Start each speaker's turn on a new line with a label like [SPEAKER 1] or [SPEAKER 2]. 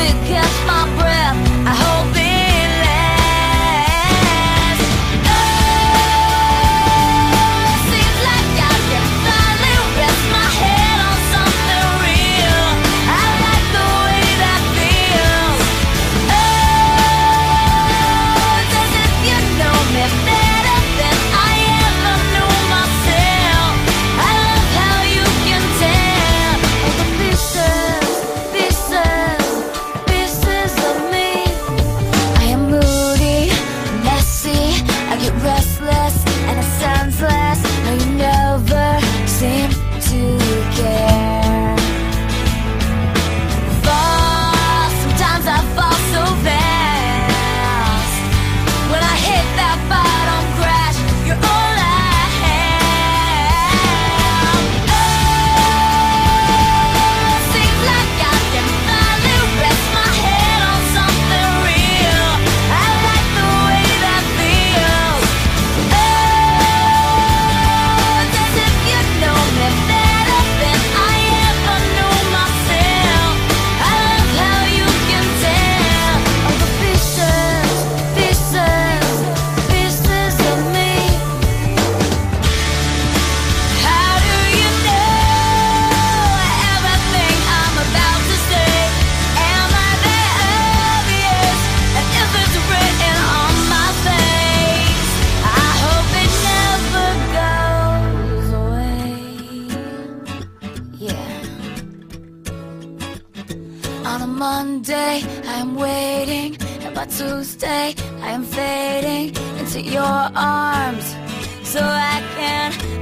[SPEAKER 1] because On a Monday, I'm waiting. And by Tuesday, I am fading into your arms. So I can